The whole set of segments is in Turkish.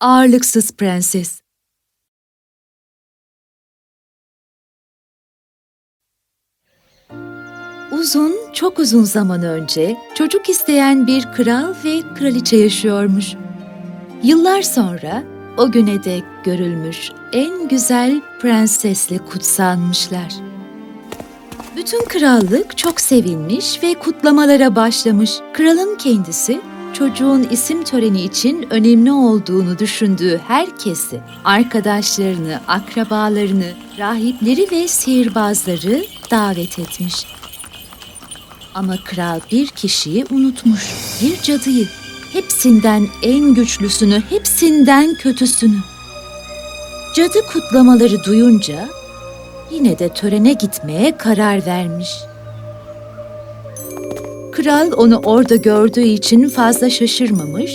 Ağırlıksız Prenses Uzun, çok uzun zaman önce çocuk isteyen bir kral ve kraliçe yaşıyormuş. Yıllar sonra o güne dek görülmüş en güzel prensesle kutsanmışlar. Bütün krallık çok sevinmiş ve kutlamalara başlamış. Kralın kendisi çocuğun isim töreni için önemli olduğunu düşündüğü herkesi, arkadaşlarını, akrabalarını, rahipleri ve sihirbazları davet etmiş. Ama kral bir kişiyi unutmuş, bir cadıyı. Hepsinden en güçlüsünü, hepsinden kötüsünü. Cadı kutlamaları duyunca yine de törene gitmeye karar vermiş. Kral onu orada gördüğü için fazla şaşırmamış.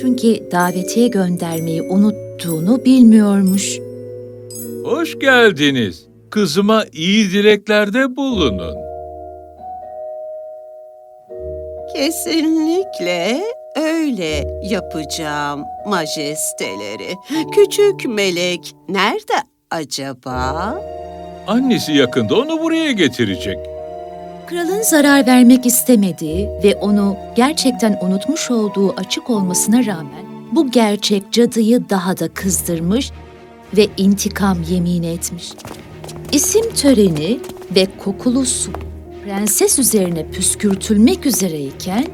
Çünkü davetiye göndermeyi unuttuğunu bilmiyormuş. Hoş geldiniz. Kızıma iyi dileklerde bulunun. Kesinlikle öyle yapacağım majesteleri. Küçük melek nerede acaba? Annesi yakında onu buraya getirecek. Kralın zarar vermek istemediği ve onu gerçekten unutmuş olduğu açık olmasına rağmen bu gerçek cadıyı daha da kızdırmış ve intikam yemin etmiş. İsim töreni ve kokulu su prenses üzerine püskürtülmek üzereyken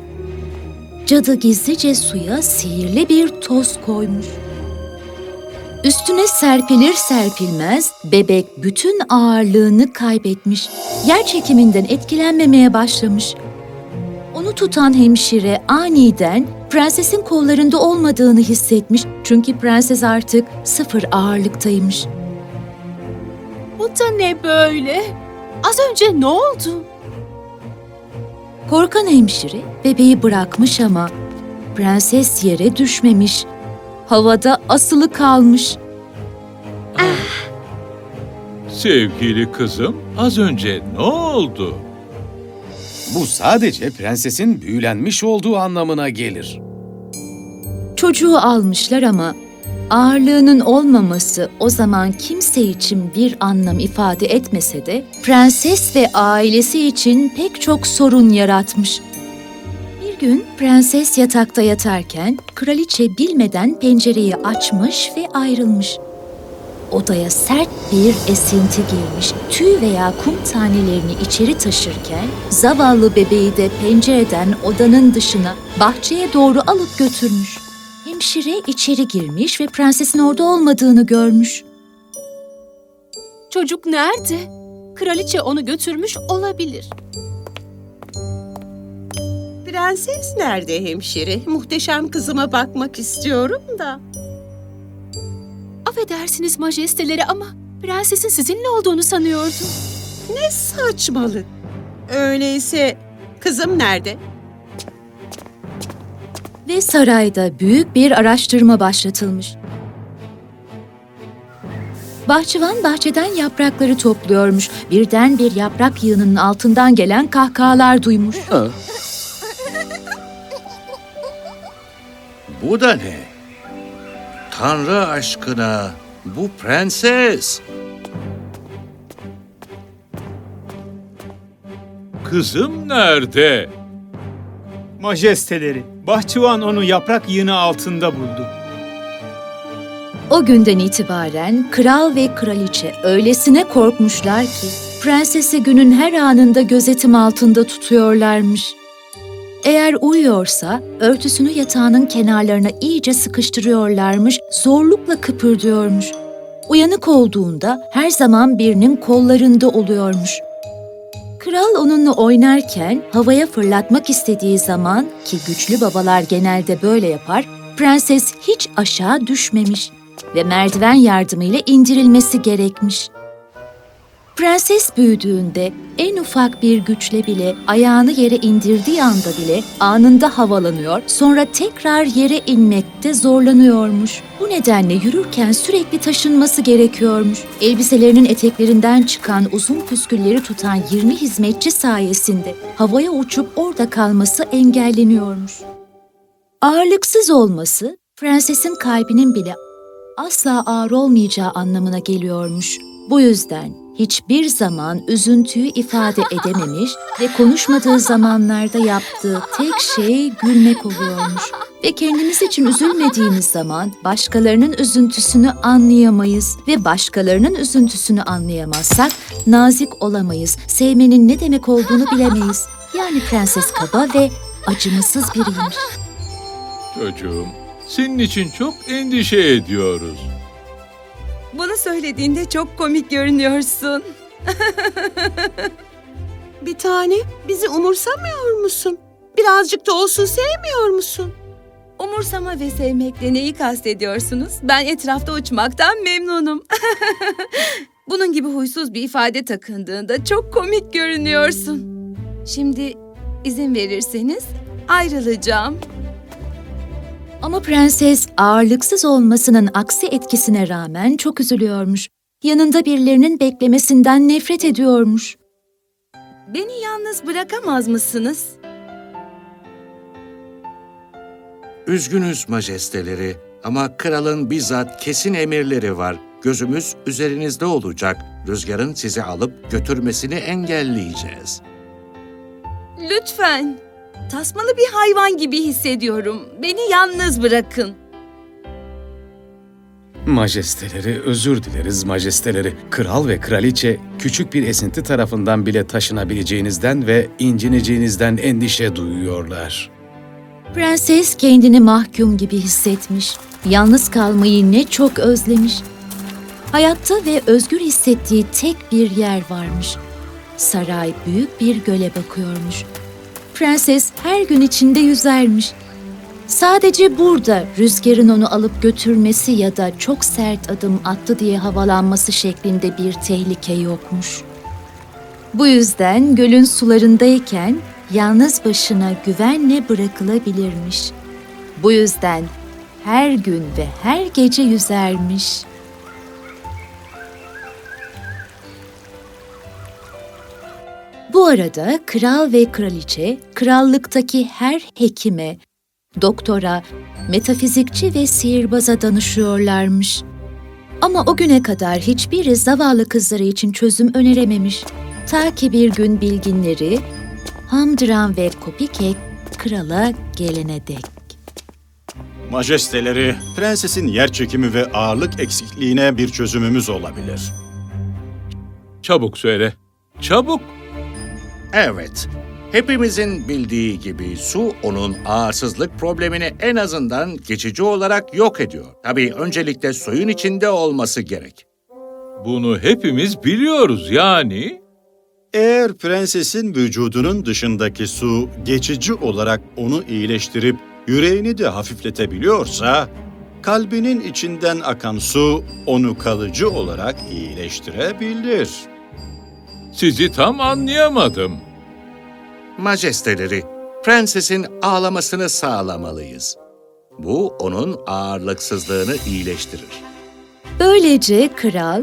cadı gizlice suya sihirli bir toz koymuş. Üstüne serpilir serpilmez bebek bütün ağırlığını kaybetmiş. Yer çekiminden etkilenmemeye başlamış. Onu tutan hemşire aniden prensesin kollarında olmadığını hissetmiş. Çünkü prenses artık sıfır ağırlıktaymış. Bu da ne böyle? Az önce ne oldu? Korkan hemşire bebeği bırakmış ama prenses yere düşmemiş. Havada asılı kalmış. Sevgili kızım, az önce ne oldu? Bu sadece prensesin büyülenmiş olduğu anlamına gelir. Çocuğu almışlar ama ağırlığının olmaması o zaman kimse için bir anlam ifade etmese de prenses ve ailesi için pek çok sorun yaratmış. Bir gün prenses yatakta yatarken kraliçe bilmeden pencereyi açmış ve ayrılmış. Odaya sert bir esinti girmiş. Tüy veya kum tanelerini içeri taşırken zavallı bebeği de pencereden odanın dışına bahçeye doğru alıp götürmüş. Hemşire içeri girmiş ve prensesin orada olmadığını görmüş. Çocuk nerede? Kraliçe onu götürmüş olabilir. Prenses nerede hemşire? Muhteşem kızıma bakmak istiyorum da. Affedersiniz majesteleri ama prensesin sizinle olduğunu sanıyordum. Ne saçmalık. Öyleyse kızım nerede? Ve sarayda büyük bir araştırma başlatılmış. Bahçıvan bahçeden yaprakları topluyormuş. Birden bir yaprak yığınının altından gelen kahkahalar duymuş. Bu da ne? Tanrı aşkına, bu prenses. Kızım nerede? Majesteleri, bahçıvan onu yaprak yığını altında buldu. O günden itibaren kral ve kraliçe öylesine korkmuşlar ki prensesi günün her anında gözetim altında tutuyorlarmış. Eğer uyuyorsa örtüsünü yatağının kenarlarına iyice sıkıştırıyorlarmış, zorlukla kıpırdıyormuş. Uyanık olduğunda her zaman birinin kollarında oluyormuş. Kral onunla oynarken havaya fırlatmak istediği zaman ki güçlü babalar genelde böyle yapar, prenses hiç aşağı düşmemiş ve merdiven yardımıyla indirilmesi gerekmiş. Prenses büyüdüğünde en ufak bir güçle bile ayağını yere indirdiği anda bile anında havalanıyor, sonra tekrar yere inmekte zorlanıyormuş. Bu nedenle yürürken sürekli taşınması gerekiyormuş. Elbiselerinin eteklerinden çıkan uzun püskülleri tutan 20 hizmetçi sayesinde havaya uçup orada kalması engelleniyormuş. Ağırlıksız olması prensesin kalbinin bile asla ağır olmayacağı anlamına geliyormuş. Bu yüzden hiçbir zaman üzüntüyü ifade edememiş ve konuşmadığı zamanlarda yaptığı tek şey gülmek oluyormuş. Ve kendimiz için üzülmediğimiz zaman başkalarının üzüntüsünü anlayamayız ve başkalarının üzüntüsünü anlayamazsak nazik olamayız, sevmenin ne demek olduğunu bilemeyiz. Yani prenses kaba ve acımasız biriymiş. Çocuğum, senin için çok endişe ediyoruz. Söylediğinde çok komik görünüyorsun. Bir tane bizi umursamıyor musun? Birazcık da olsun sevmiyor musun? Umursama ve sevmekle neyi kastediyorsunuz? Ben etrafta uçmaktan memnunum. Bunun gibi huysuz bir ifade takındığında çok komik görünüyorsun. Şimdi izin verirseniz ayrılacağım. Ama prenses ağırlıksız olmasının aksi etkisine rağmen çok üzülüyormuş. Yanında birilerinin beklemesinden nefret ediyormuş. Beni yalnız bırakamaz mısınız? Üzgünüz majesteleri ama kralın bizzat kesin emirleri var. Gözümüz üzerinizde olacak. Rüzgarın sizi alıp götürmesini engelleyeceğiz. Lütfen. Tasmalı bir hayvan gibi hissediyorum. Beni yalnız bırakın. Majesteleri, özür dileriz majesteleri. Kral ve kraliçe küçük bir esinti tarafından bile taşınabileceğinizden ve incineceğinizden endişe duyuyorlar. Prenses kendini mahkum gibi hissetmiş. Yalnız kalmayı ne çok özlemiş. Hayatta ve özgür hissettiği tek bir yer varmış. Saray büyük bir göle bakıyormuş. Prenses her gün içinde yüzermiş. Sadece burada rüzgarın onu alıp götürmesi ya da çok sert adım attı diye havalanması şeklinde bir tehlike yokmuş. Bu yüzden gölün sularındayken yalnız başına güvenle bırakılabilirmiş. Bu yüzden her gün ve her gece yüzermiş. Bu arada kral ve kraliçe krallıktaki her hekime, doktora, metafizikçi ve sihirbaza danışıyorlarmış. Ama o güne kadar hiçbiri zavallı kızları için çözüm önerememiş. Ta ki bir gün bilginleri Hamdran ve Kopikek krala gelene dek. Majesteleri, prensesin yer çekimi ve ağırlık eksikliğine bir çözümümüz olabilir. Çabuk söyle. Çabuk. Evet, hepimizin bildiği gibi su onun ağırsızlık problemini en azından geçici olarak yok ediyor. Tabii öncelikle suyun içinde olması gerek. Bunu hepimiz biliyoruz yani. Eğer prensesin vücudunun dışındaki su geçici olarak onu iyileştirip yüreğini de hafifletebiliyorsa, kalbinin içinden akan su onu kalıcı olarak iyileştirebilir. Sizi tam anlayamadım. Majesteleri, prensesin ağlamasını sağlamalıyız. Bu onun ağırlıksızlığını iyileştirir. Böylece kral,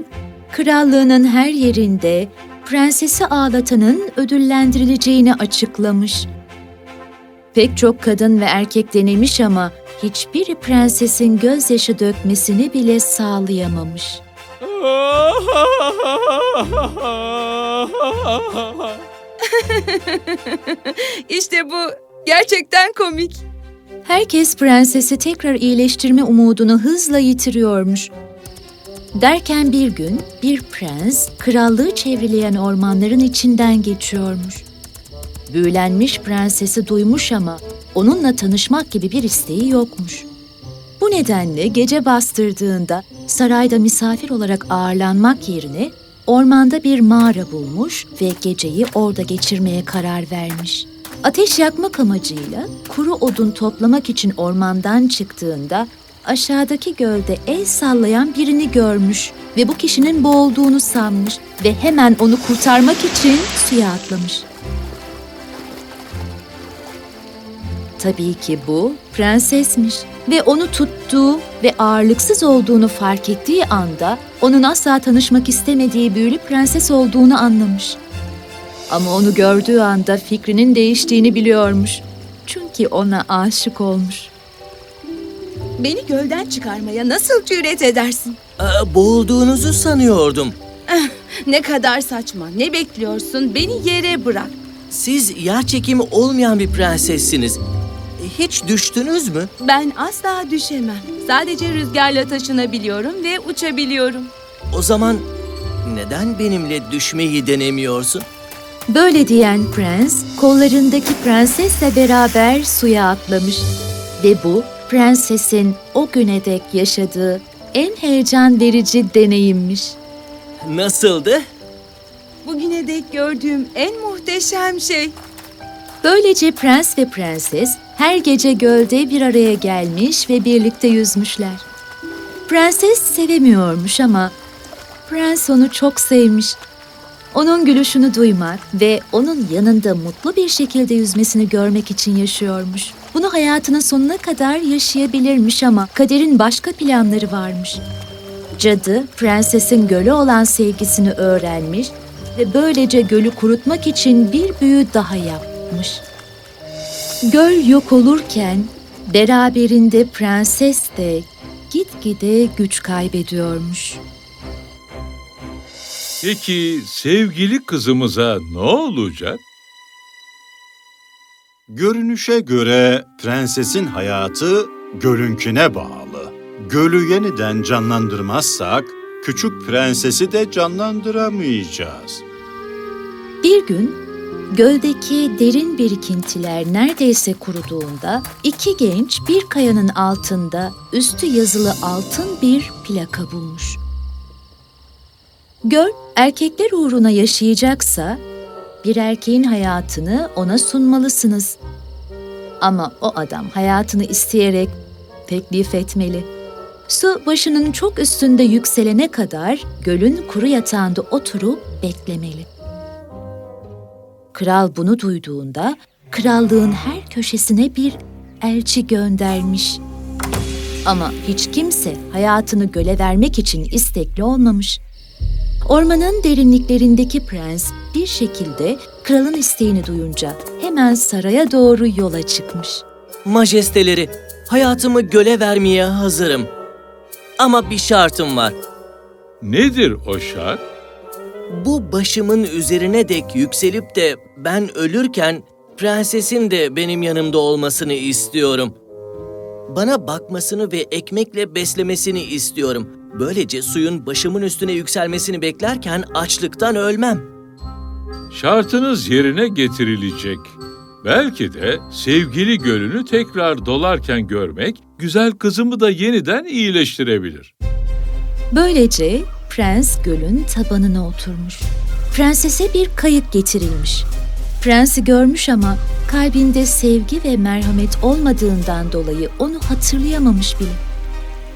krallığının her yerinde prensesi ağlatanın ödüllendirileceğini açıklamış. Pek çok kadın ve erkek denemiş ama hiçbiri prensesin gözyaşı dökmesini bile sağlayamamış. İşte bu gerçekten komik. Herkes prensesi tekrar iyileştirme umudunu hızla yitiriyormuş. Derken bir gün bir prens krallığı çevreleyen ormanların içinden geçiyormuş. Büyülenmiş prensesi duymuş ama onunla tanışmak gibi bir isteği yokmuş. Bu nedenle gece bastırdığında sarayda misafir olarak ağırlanmak yerine ormanda bir mağara bulmuş ve geceyi orada geçirmeye karar vermiş. Ateş yakmak amacıyla kuru odun toplamak için ormandan çıktığında aşağıdaki gölde el sallayan birini görmüş ve bu kişinin boğulduğunu sanmış ve hemen onu kurtarmak için suya atlamış. Tabii ki bu prensesmiş ve onu tuttuğu ve ağırlıksız olduğunu fark ettiği anda onun asla tanışmak istemediği büyülü prenses olduğunu anlamış. Ama onu gördüğü anda fikrinin değiştiğini biliyormuş. Çünkü ona aşık olmuş. Beni gölden çıkarmaya nasıl cüret edersin? Aa, boğulduğunuzu sanıyordum. Ne kadar saçma. Ne bekliyorsun? Beni yere bırak. Siz yer çekimi olmayan bir prensessiniz. Hiç düştünüz mü? Ben asla düşemem. Sadece rüzgarla taşınabiliyorum ve uçabiliyorum. O zaman neden benimle düşmeyi denemiyorsun? Böyle diyen prens, kollarındaki prensesle beraber suya atlamış. Ve bu, prensesin o güne dek yaşadığı en heyecan verici deneyimmiş. Nasıldı? Bugüne dek gördüğüm en muhteşem şey. Böylece prens ve prenses her gece gölde bir araya gelmiş ve birlikte yüzmüşler. Prenses sevemiyormuş ama prens onu çok sevmiş. Onun gülüşünü duymak ve onun yanında mutlu bir şekilde yüzmesini görmek için yaşıyormuş. Bunu hayatının sonuna kadar yaşayabilirmiş ama kaderin başka planları varmış. Cadı, prensesin göle olan sevgisini öğrenmiş ve böylece gölü kurutmak için bir büyü daha yapmış. Göl yok olurken beraberinde prenses de gitgide güç kaybediyormuş. Peki sevgili kızımıza ne olacak? Görünüşe göre prensesin hayatı gölünkine bağlı. Gölü yeniden canlandırmazsak küçük prensesi de canlandıramayacağız. Bir gün göldeki derin birikintiler neredeyse kuruduğunda iki genç bir kayanın altında üstü yazılı altın bir plaka bulmuş. Göl erkekler uğruna yaşayacaksa bir erkeğin hayatını ona sunmalısınız. Ama o adam hayatını isteyerek teklif etmeli. Su başının çok üstünde yükselene kadar gölün kuru yatağında oturup beklemeli. Kral bunu duyduğunda krallığın her köşesine bir elçi göndermiş. Ama hiç kimse hayatını göle vermek için istekli olmamış. Ormanın derinliklerindeki prens bir şekilde kralın isteğini duyunca hemen saraya doğru yola çıkmış. Majesteleri, hayatımı göle vermeye hazırım. Ama bir şartım var. Nedir o şart? Bu başımın üzerine dek yükselip de ben ölürken prensesin de benim yanımda olmasını istiyorum. Bana bakmasını ve ekmekle beslemesini istiyorum. Böylece suyun başımın üstüne yükselmesini beklerken açlıktan ölmem. Şartınız yerine getirilecek. Belki de sevgili gölünü tekrar dolarken görmek güzel kızımı da yeniden iyileştirebilir. Böylece prens gölün tabanına oturmuş. Prensese bir kayık getirilmiş. Prensi görmüş ama kalbinde sevgi ve merhamet olmadığından dolayı onu hatırlayamamış bile.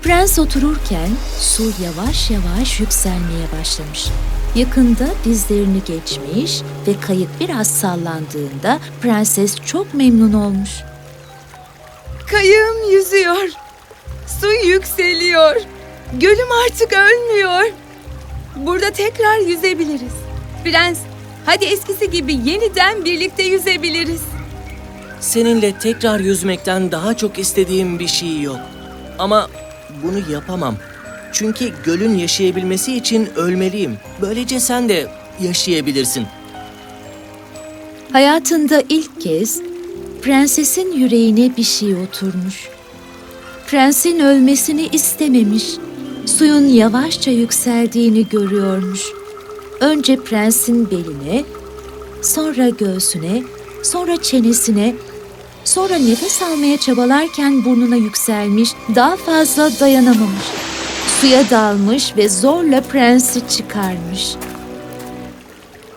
Prens otururken su yavaş yavaş yükselmeye başlamış. Yakında dizlerini geçmiş ve kayık biraz sallandığında prenses çok memnun olmuş. Kayığım yüzüyor. Su yükseliyor. Gölüm artık ölmüyor. Burada tekrar yüzebiliriz. Prens, hadi eskisi gibi yeniden birlikte yüzebiliriz. Seninle tekrar yüzmekten daha çok istediğim bir şey yok. Ama bunu yapamam. Çünkü gölün yaşayabilmesi için ölmeliyim. Böylece sen de yaşayabilirsin. Hayatında ilk kez prensesin yüreğine bir şey oturmuş. Prensin ölmesini istememiş. Suyun yavaşça yükseldiğini görüyormuş. Önce prensin beline, sonra göğsüne, sonra çenesine, sonra nefes almaya çabalarken burnuna yükselmiş, daha fazla dayanamamış. Suya dalmış ve zorla prensi çıkarmış.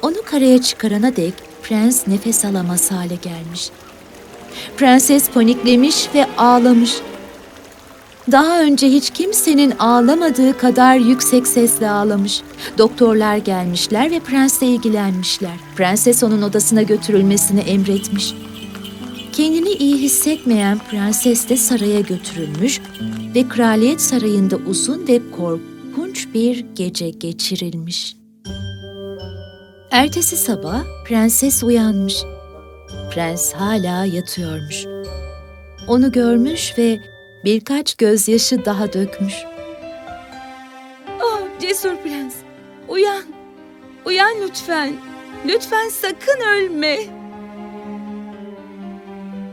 Onu karaya çıkarana dek prens nefes alamaz hale gelmiş. Prenses paniklemiş ve ağlamış. Daha önce hiç kimsenin ağlamadığı kadar yüksek sesle ağlamış. Doktorlar gelmişler ve prensle ilgilenmişler. Prenses onun odasına götürülmesini emretmiş. Kendini iyi hissetmeyen prenses de saraya götürülmüş ve kraliyet sarayında uzun ve korkunç bir gece geçirilmiş. Ertesi sabah prenses uyanmış. Prens hala yatıyormuş. Onu görmüş ve birkaç gözyaşı daha dökmüş. Oh cesur prens. Uyan. Uyan lütfen. Lütfen sakın ölme.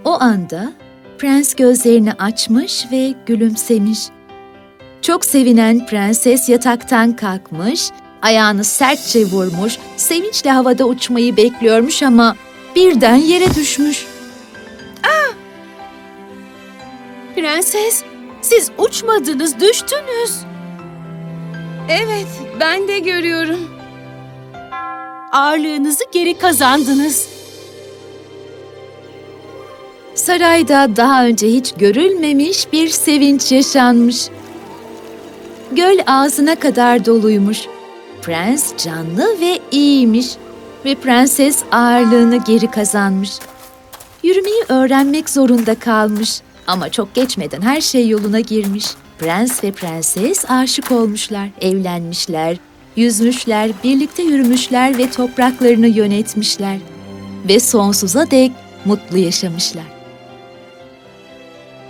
O anda prens gözlerini açmış ve gülümsemiş. Çok sevinen prenses yataktan kalkmış, ayağını sertçe vurmuş, sevinçle havada uçmayı bekliyormuş ama birden yere düşmüş. Prenses, siz uçmadınız, düştünüz. Evet, ben de görüyorum. Ağırlığınızı geri kazandınız. Sarayda daha önce hiç görülmemiş bir sevinç yaşanmış. Göl ağzına kadar doluymuş. Prens canlı ve iyiymiş ve prenses ağırlığını geri kazanmış. Yürümeyi öğrenmek zorunda kalmış ama çok geçmeden her şey yoluna girmiş. Prens ve prenses aşık olmuşlar, evlenmişler, yüzmüşler, birlikte yürümüşler ve topraklarını yönetmişler ve sonsuza dek mutlu yaşamışlar.